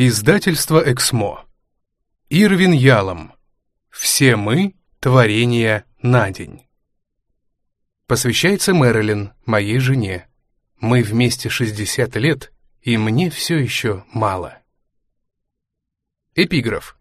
Издательство «Эксмо». Ирвин Ялом. «Все мы — творение на день». Посвящается Мэрилин, моей жене. Мы вместе 60 лет, и мне все еще мало. Эпиграф.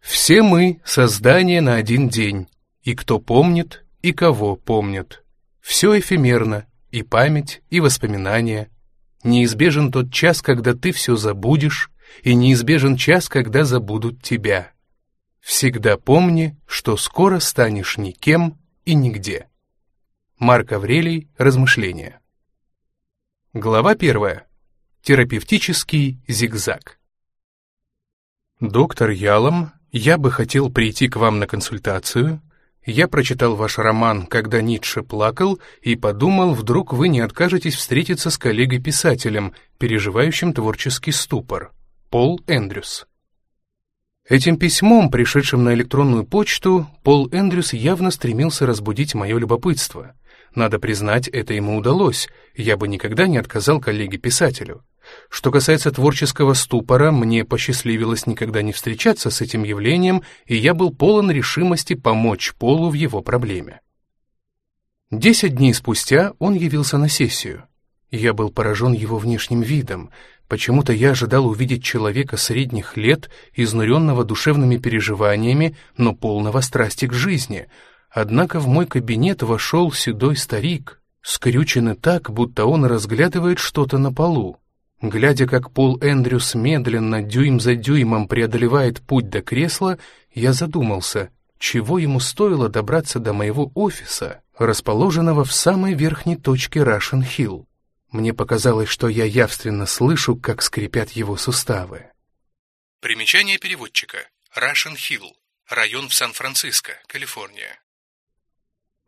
«Все мы — создание на один день, и кто помнит, и кого помнят. Все эфемерно, и память, и воспоминания — Неизбежен тот час, когда ты все забудешь, и неизбежен час, когда забудут тебя. Всегда помни, что скоро станешь никем и нигде. Марк Аврелий. Размышления. Глава первая. Терапевтический зигзаг. Доктор Ялом, я бы хотел прийти к вам на консультацию я прочитал ваш роман «Когда Ницше плакал» и подумал, вдруг вы не откажетесь встретиться с коллегой-писателем, переживающим творческий ступор. Пол Эндрюс. Этим письмом, пришедшим на электронную почту, Пол Эндрюс явно стремился разбудить мое любопытство. Надо признать, это ему удалось, я бы никогда не отказал коллеге-писателю. Что касается творческого ступора, мне посчастливилось никогда не встречаться с этим явлением, и я был полон решимости помочь Полу в его проблеме. Десять дней спустя он явился на сессию. Я был поражен его внешним видом. Почему-то я ожидал увидеть человека средних лет, изнуренного душевными переживаниями, но полного страсти к жизни. Однако в мой кабинет вошел седой старик, скрюченный так, будто он разглядывает что-то на полу. Глядя, как Пол Эндрюс медленно, дюйм за дюймом преодолевает путь до кресла, я задумался, чего ему стоило добраться до моего офиса, расположенного в самой верхней точке Рашен Хилл. Мне показалось, что я явственно слышу, как скрипят его суставы. Примечание переводчика. Рашен Хилл. Район в Сан-Франциско, Калифорния.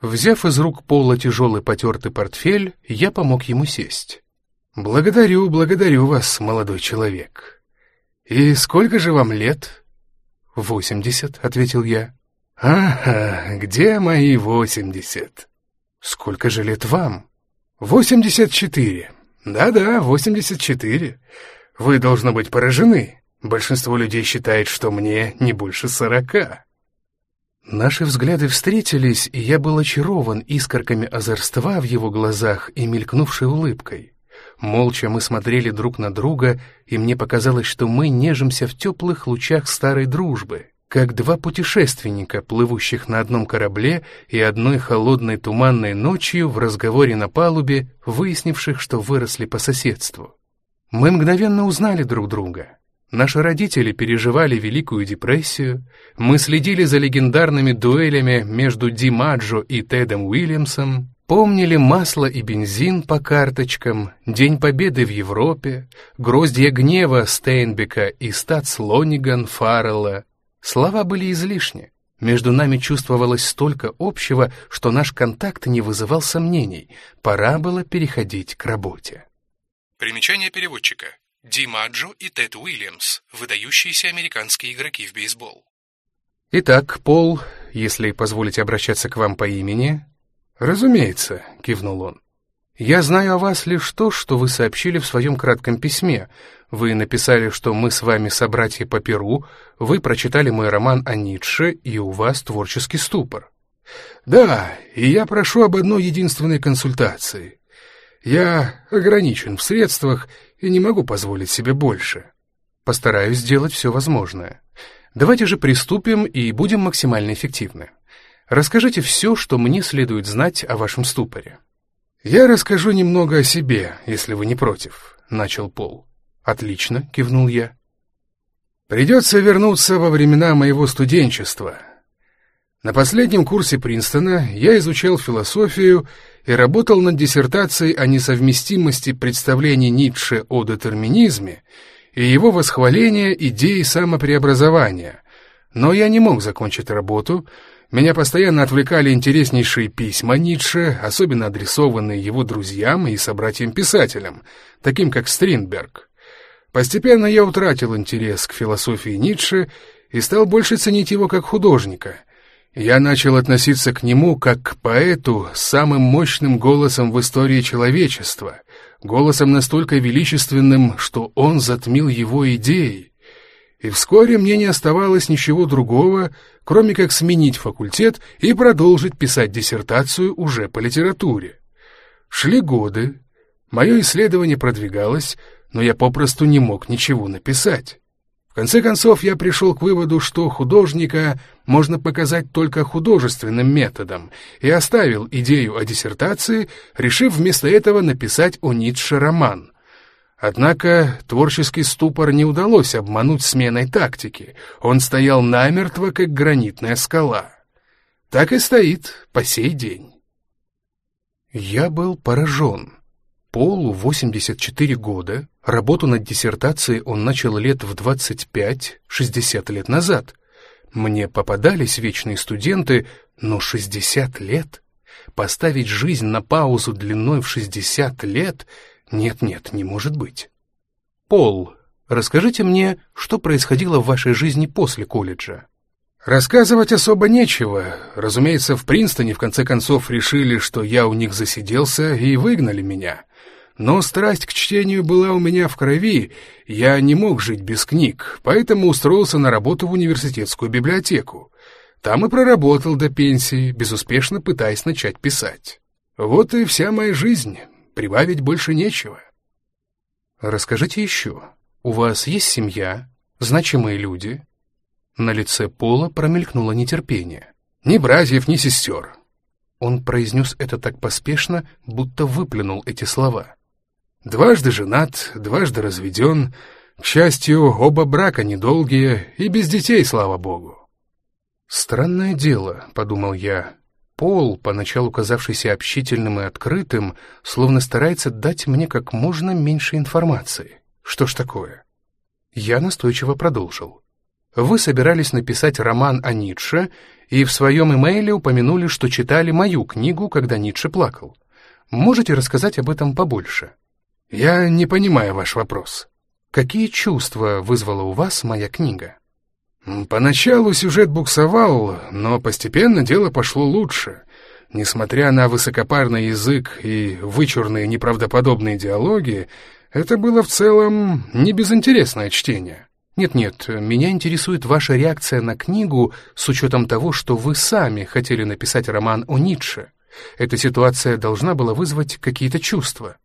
Взяв из рук Пола тяжелый потертый портфель, я помог ему сесть. «Благодарю, благодарю вас, молодой человек. И сколько же вам лет?» «Восемьдесят», — ответил я. «Ага, где мои восемьдесят?» «Сколько же лет вам?» «Восемьдесят четыре. Да-да, восемьдесят четыре. Вы, должно быть, поражены. Большинство людей считает, что мне не больше сорока». Наши взгляды встретились, и я был очарован искорками озорства в его глазах и мелькнувшей улыбкой. Молча мы смотрели друг на друга, и мне показалось, что мы нежимся в теплых лучах старой дружбы, как два путешественника, плывущих на одном корабле и одной холодной туманной ночью в разговоре на палубе, выяснивших, что выросли по соседству. Мы мгновенно узнали друг друга. Наши родители переживали Великую депрессию, мы следили за легендарными дуэлями между Ди Маджо и Тедом Уильямсом, Помнили масло и бензин по карточкам, День Победы в Европе, Гроздья гнева Стейнбека и стат Слониган Фаррелла. Слова были излишни. Между нами чувствовалось столько общего, что наш контакт не вызывал сомнений. Пора было переходить к работе. Примечание переводчика. Ди Маджо и Тед Уильямс, выдающиеся американские игроки в бейсбол. Итак, Пол, если позволите обращаться к вам по имени, «Разумеется», — кивнул он. «Я знаю о вас лишь то, что вы сообщили в своем кратком письме. Вы написали, что мы с вами собратья по Перу, вы прочитали мой роман о Ницше, и у вас творческий ступор». «Да, и я прошу об одной единственной консультации. Я ограничен в средствах и не могу позволить себе больше. Постараюсь сделать все возможное. Давайте же приступим и будем максимально эффективны». Расскажите все, что мне следует знать о вашем ступоре». «Я расскажу немного о себе, если вы не против», — начал Пол. «Отлично», — кивнул я. «Придется вернуться во времена моего студенчества. На последнем курсе Принстона я изучал философию и работал над диссертацией о несовместимости представлений Ницше о детерминизме и его восхваления идеи самопреобразования, но я не мог закончить работу, меня постоянно отвлекали интереснейшие письма Ницше, особенно адресованные его друзьям и собратьям-писателям, таким как Стринберг. Постепенно я утратил интерес к философии Ницше и стал больше ценить его как художника. Я начал относиться к нему как к поэту с самым мощным голосом в истории человечества, голосом настолько величественным, что он затмил его идеи. И вскоре мне не оставалось ничего другого, кроме как сменить факультет и продолжить писать диссертацию уже по литературе. Шли годы, мое исследование продвигалось, но я попросту не мог ничего написать. В конце концов, я пришел к выводу, что художника можно показать только художественным методом, и оставил идею о диссертации, решив вместо этого написать о Ницше роман. Однако творческий ступор не удалось обмануть сменой тактики, он стоял намертво, как гранитная скала. Так и стоит по сей день. Я был поражен. Полу 84 года, работу над диссертацией он начал лет в 25-60 лет назад. Мне попадались вечные студенты, но 60 лет? Поставить жизнь на паузу длиной в 60 лет? Нет-нет, не может быть. Пол, расскажите мне, что происходило в вашей жизни после колледжа? Рассказывать особо нечего. Разумеется, в Принстоне в конце концов решили, что я у них засиделся и выгнали меня. Но страсть к чтению была у меня в крови, я не мог жить без книг, поэтому устроился на работу в университетскую библиотеку. Там и проработал до пенсии, безуспешно пытаясь начать писать. Вот и вся моя жизнь, прибавить больше нечего. Расскажите еще, у вас есть семья, значимые люди? На лице Пола промелькнуло нетерпение. Ни братьев, ни сестер. Он произнес это так поспешно, будто выплюнул эти слова. Дважды женат, дважды разведен. К счастью, оба брака недолгие и без детей, слава богу. «Странное дело», — подумал я. Пол, поначалу казавшийся общительным и открытым, словно старается дать мне как можно меньше информации. Что ж такое? Я настойчиво продолжил. Вы собирались написать роман о Ницше, и в своем имейле упомянули, что читали мою книгу, когда Ницше плакал. Можете рассказать об этом побольше? «Я не понимаю ваш вопрос. Какие чувства вызвала у вас моя книга?» «Поначалу сюжет буксовал, но постепенно дело пошло лучше. Несмотря на высокопарный язык и вычурные неправдоподобные диалоги, это было в целом не безинтересное чтение. Нет-нет, меня интересует ваша реакция на книгу с учетом того, что вы сами хотели написать роман о Ницше. Эта ситуация должна была вызвать какие-то чувства.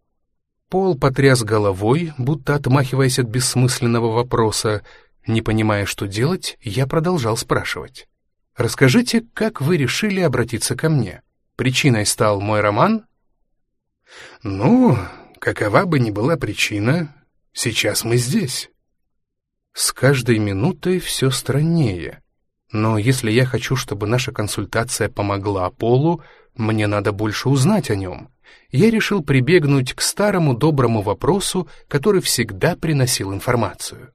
Пол потряс головой, будто отмахиваясь от бессмысленного вопроса. Не понимая, что делать, я продолжал спрашивать. «Расскажите, как вы решили обратиться ко мне? Причиной стал мой роман?» «Ну, какова бы ни была причина, сейчас мы здесь». С каждой минутой все страннее. Но если я хочу, чтобы наша консультация помогла Полу, мне надо больше узнать о нем я решил прибегнуть к старому доброму вопросу, который всегда приносил информацию.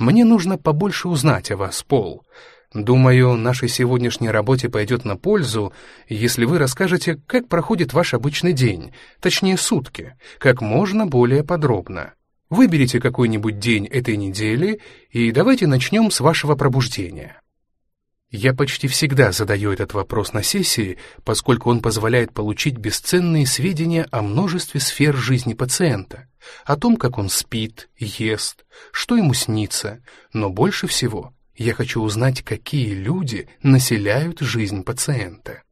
«Мне нужно побольше узнать о вас, Пол. Думаю, нашей сегодняшней работе пойдет на пользу, если вы расскажете, как проходит ваш обычный день, точнее сутки, как можно более подробно. Выберите какой-нибудь день этой недели и давайте начнем с вашего пробуждения». Я почти всегда задаю этот вопрос на сессии, поскольку он позволяет получить бесценные сведения о множестве сфер жизни пациента, о том, как он спит, ест, что ему снится, но больше всего я хочу узнать, какие люди населяют жизнь пациента.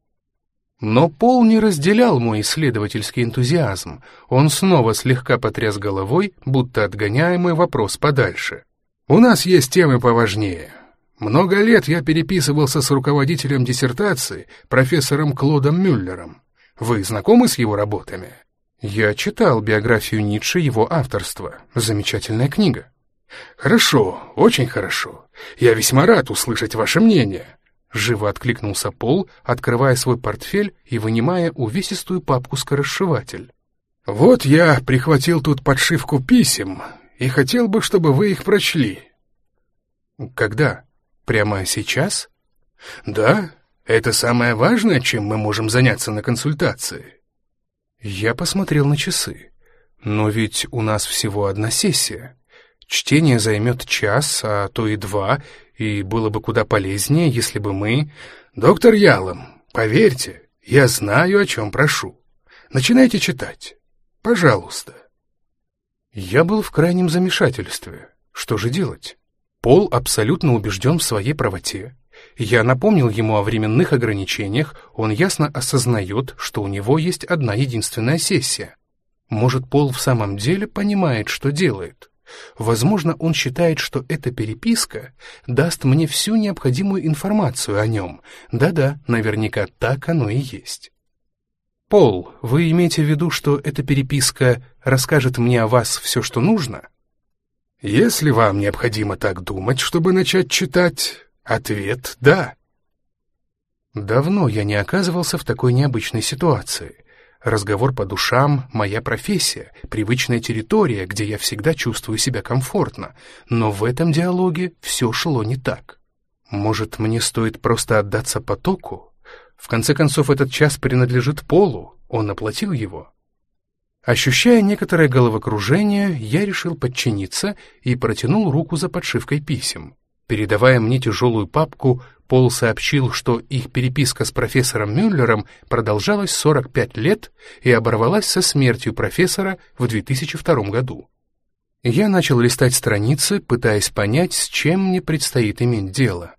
Но Пол не разделял мой исследовательский энтузиазм. Он снова слегка потряс головой, будто отгоняя мой вопрос подальше. «У нас есть темы поважнее. Много лет я переписывался с руководителем диссертации, профессором Клодом Мюллером. Вы знакомы с его работами? Я читал биографию Ницше его авторства. Замечательная книга. Хорошо, очень хорошо. Я весьма рад услышать ваше мнение. Живо откликнулся Пол, открывая свой портфель и вынимая увесистую папку-скоросшиватель. «Вот я прихватил тут подшивку писем и хотел бы, чтобы вы их прочли». «Когда?» Прямо сейчас? Да, это самое важное, чем мы можем заняться на консультации. Я посмотрел на часы. Но ведь у нас всего одна сессия. Чтение займет час, а то и два, И было бы куда полезнее, если бы мы... Доктор Ялом, поверьте, я знаю, о чем прошу. Начинайте читать. Пожалуйста. Я был в крайнем замешательстве. Что же делать? Пол абсолютно убежден в своей правоте. Я напомнил ему о временных ограничениях, он ясно осознает, что у него есть одна единственная сессия. Может, Пол в самом деле понимает, что делает? Возможно, он считает, что эта переписка даст мне всю необходимую информацию о нем. Да-да, наверняка так оно и есть. Пол, вы имеете в виду, что эта переписка расскажет мне о вас все, что нужно? Если вам необходимо так думать, чтобы начать читать, ответ «да». Давно я не оказывался в такой необычной ситуации. Разговор по душам — моя профессия, привычная территория, где я всегда чувствую себя комфортно. Но в этом диалоге все шло не так. Может, мне стоит просто отдаться потоку? В конце концов, этот час принадлежит Полу, он оплатил его. Ощущая некоторое головокружение, я решил подчиниться и протянул руку за подшивкой писем. Передавая мне тяжелую папку, Пол сообщил, что их переписка с профессором Мюллером продолжалась 45 лет и оборвалась со смертью профессора в 2002 году. Я начал листать страницы, пытаясь понять, с чем мне предстоит иметь дело.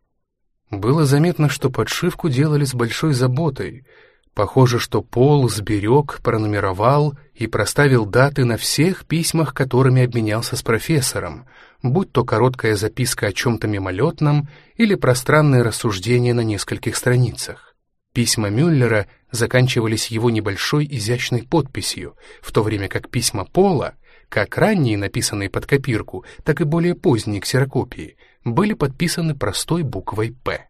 Было заметно, что подшивку делали с большой заботой. Похоже, что Пол сберег, пронумеровал и проставил даты на всех письмах, которыми обменялся с профессором — будь то короткая записка о чем-то мимолетном или пространные рассуждения на нескольких страницах. Письма Мюллера заканчивались его небольшой изящной подписью, в то время как письма Пола, как ранние, написанные под копирку, так и более поздние ксерокопии, были подписаны простой буквой «П».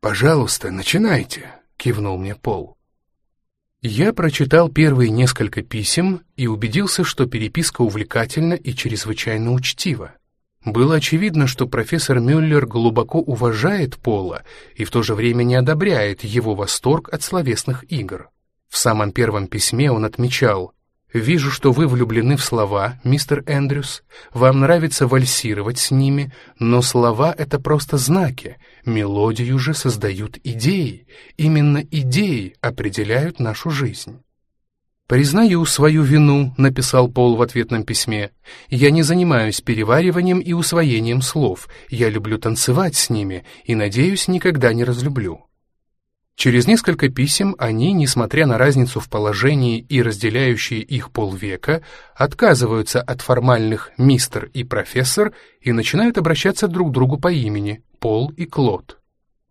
«Пожалуйста, начинайте», — кивнул мне Пол. Я прочитал первые несколько писем и убедился, что переписка увлекательна и чрезвычайно учтива. Было очевидно, что профессор Мюллер глубоко уважает Пола и в то же время не одобряет его восторг от словесных игр. В самом первом письме он отмечал Вижу, что вы влюблены в слова, мистер Эндрюс. Вам нравится вальсировать с ними, но слова — это просто знаки. Мелодию же создают идеи. Именно идеи определяют нашу жизнь. «Признаю свою вину», — написал Пол в ответном письме. «Я не занимаюсь перевариванием и усвоением слов. Я люблю танцевать с ними и, надеюсь, никогда не разлюблю. Через несколько писем они, несмотря на разницу в положении и разделяющие их полвека, отказываются от формальных «мистер» и «профессор» и начинают обращаться друг к другу по имени Пол и Клод.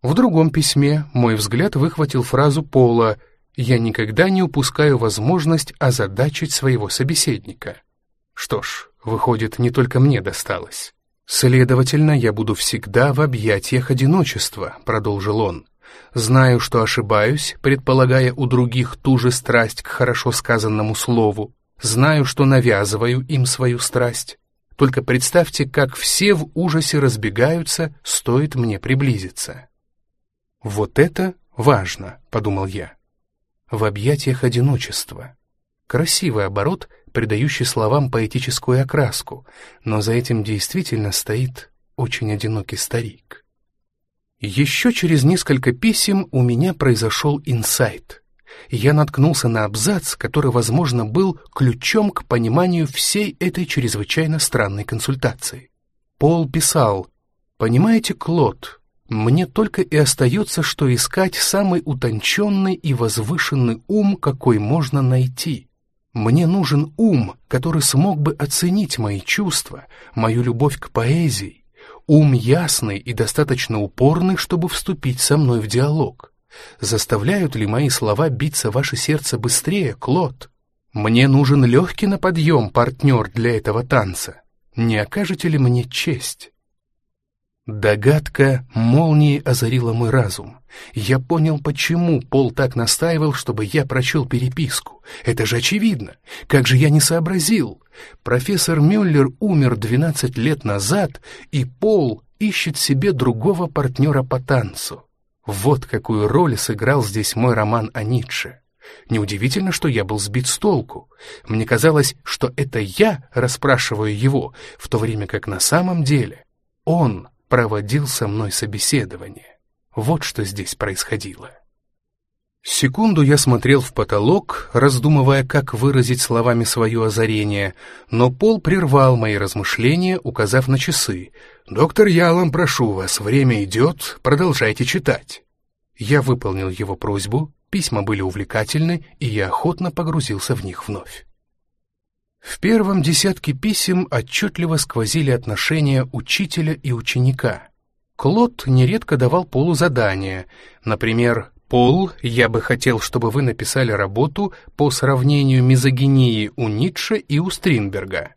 В другом письме мой взгляд выхватил фразу Пола «Я никогда не упускаю возможность озадачить своего собеседника». Что ж, выходит, не только мне досталось. «Следовательно, я буду всегда в объятиях одиночества», — продолжил он. Знаю, что ошибаюсь, предполагая у других ту же страсть к хорошо сказанному слову. Знаю, что навязываю им свою страсть. Только представьте, как все в ужасе разбегаются, стоит мне приблизиться. «Вот это важно», — подумал я. «В объятиях одиночества». Красивый оборот, придающий словам поэтическую окраску, но за этим действительно стоит очень одинокий старик. Еще через несколько писем у меня произошел инсайт. Я наткнулся на абзац, который, возможно, был ключом к пониманию всей этой чрезвычайно странной консультации. Пол писал, «Понимаете, Клод, мне только и остается, что искать самый утонченный и возвышенный ум, какой можно найти. Мне нужен ум, который смог бы оценить мои чувства, мою любовь к поэзии, Ум ясный и достаточно упорный, чтобы вступить со мной в диалог. Заставляют ли мои слова биться ваше сердце быстрее, Клод? Мне нужен легкий на подъем партнер для этого танца. Не окажете ли мне честь? Догадка молнией озарила мой разум. Я понял, почему Пол так настаивал, чтобы я прочел переписку. Это же очевидно. Как же я не сообразил? Профессор Мюллер умер 12 лет назад, и Пол ищет себе другого партнера по танцу. Вот какую роль сыграл здесь мой роман о Ницше. Неудивительно, что я был сбит с толку. Мне казалось, что это я расспрашиваю его, в то время как на самом деле он проводил со мной собеседование. Вот что здесь происходило. Секунду я смотрел в потолок, раздумывая, как выразить словами свое озарение, но Пол прервал мои размышления, указав на часы. «Доктор Ялом, прошу вас, время идет, продолжайте читать». Я выполнил его просьбу, письма были увлекательны, и я охотно погрузился в них вновь. В первом десятке писем отчетливо сквозили отношения учителя и ученика. Клод нередко давал Полу задания, например, Пол, я бы хотел, чтобы вы написали работу по сравнению мизогинии у Ницше и у Стринберга.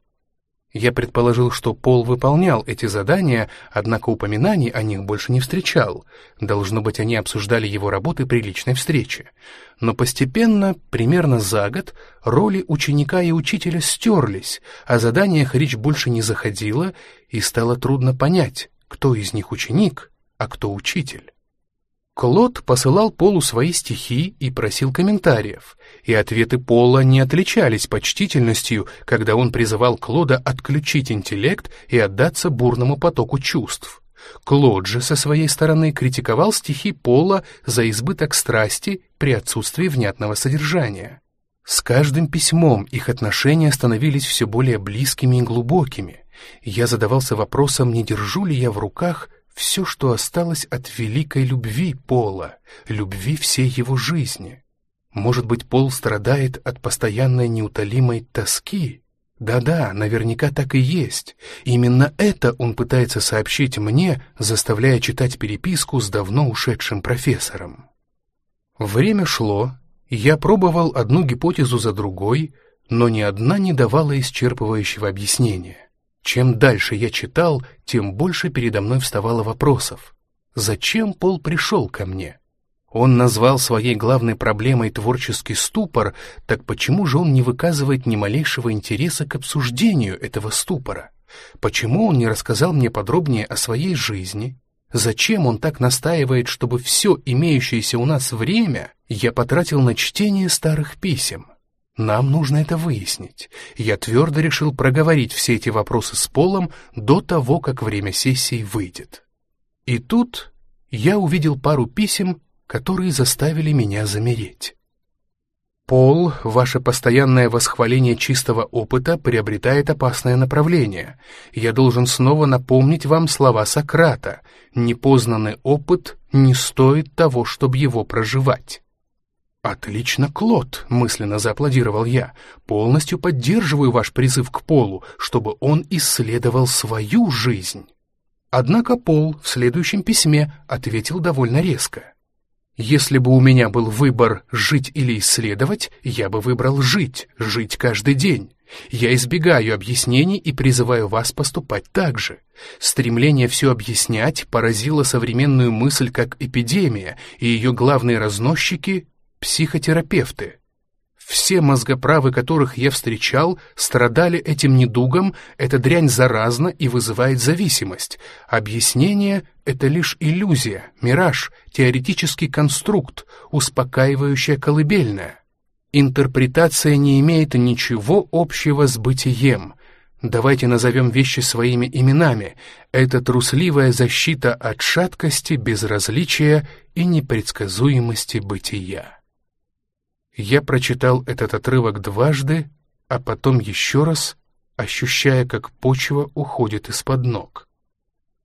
Я предположил, что Пол выполнял эти задания, однако упоминаний о них больше не встречал. Должно быть, они обсуждали его работы при личной встрече. Но постепенно, примерно за год, роли ученика и учителя стерлись, о заданиях речь больше не заходила, и стало трудно понять, кто из них ученик, а кто учитель. Клод посылал Полу свои стихи и просил комментариев, и ответы Пола не отличались почтительностью, когда он призывал Клода отключить интеллект и отдаться бурному потоку чувств. Клод же со своей стороны критиковал стихи Пола за избыток страсти при отсутствии внятного содержания. С каждым письмом их отношения становились все более близкими и глубокими. Я задавался вопросом, не держу ли я в руках все, что осталось от великой любви Пола, любви всей его жизни. Может быть, Пол страдает от постоянной неутолимой тоски? Да-да, наверняка так и есть. Именно это он пытается сообщить мне, заставляя читать переписку с давно ушедшим профессором. Время шло, я пробовал одну гипотезу за другой, но ни одна не давала исчерпывающего объяснения. Чем дальше я читал, тем больше передо мной вставало вопросов. Зачем Пол пришел ко мне? Он назвал своей главной проблемой творческий ступор, так почему же он не выказывает ни малейшего интереса к обсуждению этого ступора? Почему он не рассказал мне подробнее о своей жизни? Зачем он так настаивает, чтобы все имеющееся у нас время я потратил на чтение старых писем? Нам нужно это выяснить. Я твердо решил проговорить все эти вопросы с Полом до того, как время сессии выйдет. И тут я увидел пару писем, которые заставили меня замереть. Пол, ваше постоянное восхваление чистого опыта приобретает опасное направление. Я должен снова напомнить вам слова Сократа. Непознанный опыт не стоит того, чтобы его проживать. «Отлично, Клод!» — мысленно зааплодировал я. «Полностью поддерживаю ваш призыв к Полу, чтобы он исследовал свою жизнь». Однако Пол в следующем письме ответил довольно резко. «Если бы у меня был выбор жить или исследовать, я бы выбрал жить, жить каждый день. Я избегаю объяснений и призываю вас поступать так же. Стремление все объяснять поразило современную мысль как эпидемия, и ее главные разносчики психотерапевты. Все мозгоправы, которых я встречал, страдали этим недугом, эта дрянь заразна и вызывает зависимость. Объяснение — это лишь иллюзия, мираж, теоретический конструкт, успокаивающая колыбельная. Интерпретация не имеет ничего общего с бытием. Давайте назовем вещи своими именами. Это трусливая защита от шаткости, безразличия и непредсказуемости бытия. Я прочитал этот отрывок дважды, а потом еще раз, ощущая, как почва уходит из-под ног.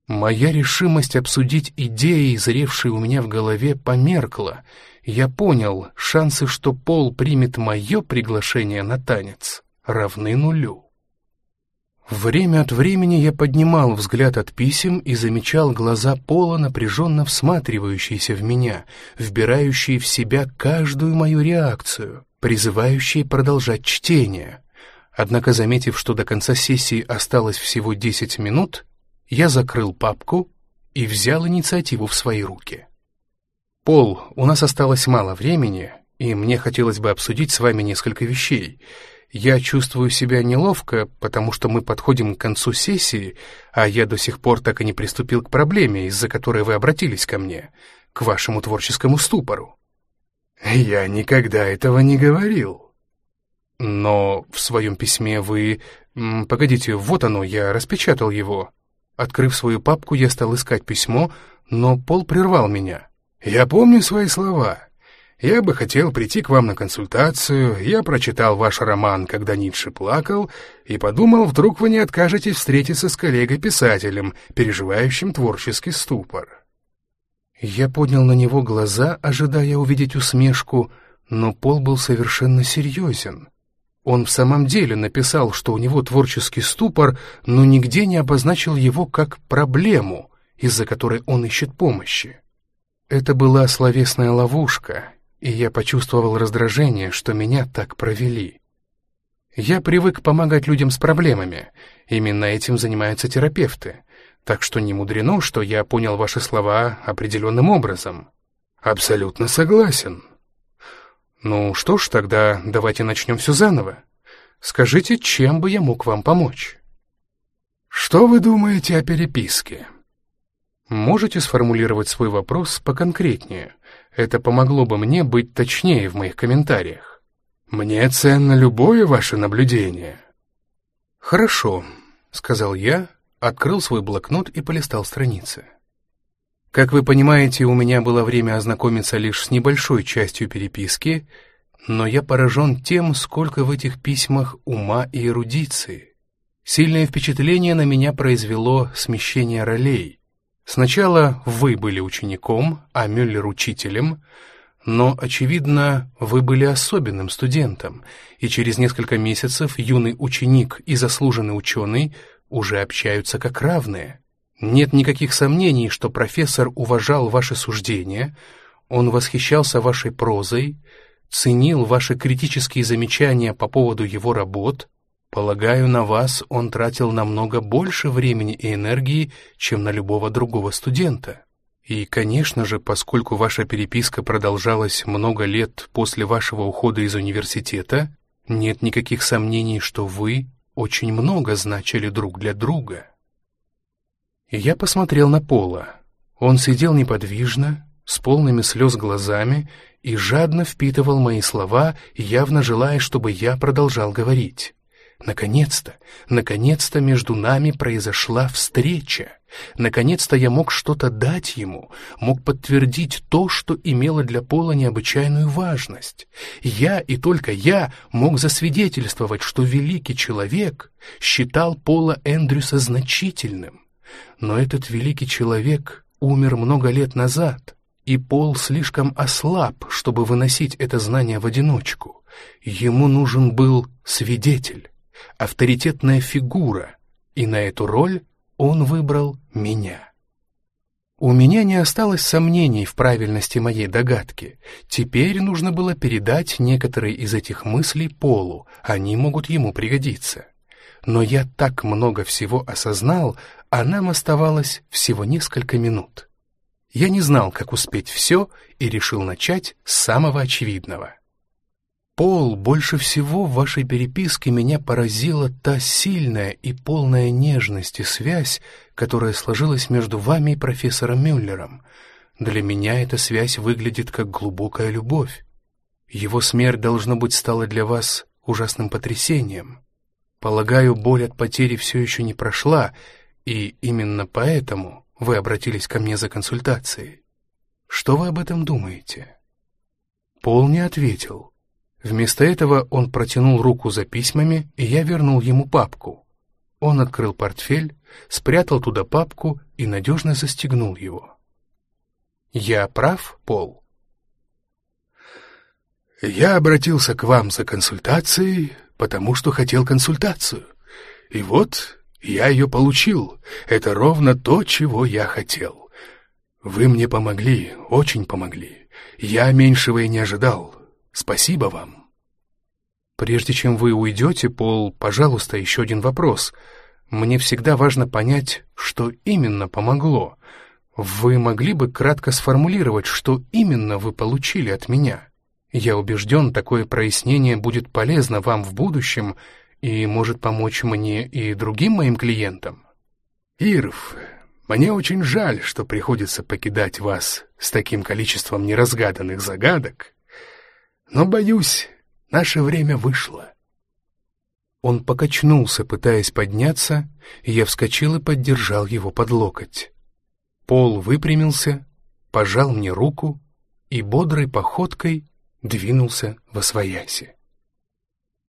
Моя решимость обсудить идеи, зревшие у меня в голове, померкла. Я понял, шансы, что Пол примет мое приглашение на танец, равны нулю. Время от времени я поднимал взгляд от писем и замечал глаза Пола, напряженно всматривающиеся в меня, вбирающие в себя каждую мою реакцию, призывающие продолжать чтение. Однако, заметив, что до конца сессии осталось всего 10 минут, я закрыл папку и взял инициативу в свои руки. «Пол, у нас осталось мало времени, и мне хотелось бы обсудить с вами несколько вещей». Я чувствую себя неловко, потому что мы подходим к концу сессии, а я до сих пор так и не приступил к проблеме, из-за которой вы обратились ко мне, к вашему творческому ступору. Я никогда этого не говорил. Но в своем письме вы... Погодите, вот оно, я распечатал его. Открыв свою папку, я стал искать письмо, но Пол прервал меня. «Я помню свои слова. Я бы хотел прийти к вам на консультацию. Я прочитал ваш роман «Когда Ницше плакал» и подумал, вдруг вы не откажетесь встретиться с коллегой-писателем, переживающим творческий ступор». Я поднял на него глаза, ожидая увидеть усмешку, но Пол был совершенно серьезен. Он в самом деле написал, что у него творческий ступор, но нигде не обозначил его как проблему, из-за которой он ищет помощи. Это была словесная ловушка, и я почувствовал раздражение, что меня так провели. Я привык помогать людям с проблемами, именно этим занимаются терапевты, так что не мудрено, что я понял ваши слова определенным образом. Абсолютно согласен. Ну что ж, тогда давайте начнем все заново. Скажите, чем бы я мог вам помочь? Что вы думаете о переписке? Можете сформулировать свой вопрос поконкретнее? Это помогло бы мне быть точнее в моих комментариях. Мне ценно любое ваше наблюдение. Хорошо, сказал я, открыл свой блокнот и полистал страницы. Как вы понимаете, у меня было время ознакомиться лишь с небольшой частью переписки, но я поражен тем, сколько в этих письмах ума и эрудиции. Сильное впечатление на меня произвело смещение ролей. Сначала вы были учеником, а Мюллер учителем, но, очевидно, вы были особенным студентом, и через несколько месяцев юный ученик и заслуженный ученый уже общаются как равные. Нет никаких сомнений, что профессор уважал ваши суждения, он восхищался вашей прозой, ценил ваши критические замечания по поводу его работ. Полагаю, на вас он тратил намного больше времени и энергии, чем на любого другого студента. И, конечно же, поскольку ваша переписка продолжалась много лет после вашего ухода из университета, нет никаких сомнений, что вы очень много значили друг для друга. Я посмотрел на Пола. Он сидел неподвижно, с полными слез глазами и жадно впитывал мои слова, явно желая, чтобы я продолжал говорить. Наконец-то, наконец-то между нами произошла встреча. Наконец-то я мог что-то дать ему, мог подтвердить то, что имело для Пола необычайную важность. Я и только я мог засвидетельствовать, что великий человек считал Пола Эндрюса значительным. Но этот великий человек умер много лет назад, и Пол слишком ослаб, чтобы выносить это знание в одиночку. Ему нужен был свидетель, авторитетная фигура, и на эту роль он выбрал меня. У меня не осталось сомнений в правильности моей догадки. Теперь нужно было передать некоторые из этих мыслей Полу, они могут ему пригодиться. Но я так много всего осознал, а нам оставалось всего несколько минут. Я не знал, как успеть все, и решил начать с самого очевидного. Пол, больше всего в вашей переписке меня поразила та сильная и полная нежности связь, которая сложилась между вами и профессором Мюллером. Для меня эта связь выглядит как глубокая любовь. Его смерть, должно быть, стала для вас ужасным потрясением. Полагаю, боль от потери все еще не прошла, и именно поэтому вы обратились ко мне за консультацией. Что вы об этом думаете?» Пол не ответил. Вместо этого он протянул руку за письмами, и я вернул ему папку. Он открыл портфель, спрятал туда папку и надежно застегнул его. «Я прав, Пол?» «Я обратился к вам за консультацией, потому что хотел консультацию. И вот я ее получил. Это ровно то, чего я хотел. Вы мне помогли, очень помогли. Я меньшего и не ожидал. Спасибо вам. Прежде чем вы уйдете, Пол, пожалуйста, еще один вопрос. Мне всегда важно понять, что именно помогло. Вы могли бы кратко сформулировать, что именно вы получили от меня? Я убежден, такое прояснение будет полезно вам в будущем и может помочь мне и другим моим клиентам. Ирв, мне очень жаль, что приходится покидать вас с таким количеством неразгаданных загадок, но, боюсь, наше время вышло. Он покачнулся, пытаясь подняться, и я вскочил и поддержал его под локоть. Пол выпрямился, пожал мне руку и бодрой походкой двинулся во свояси.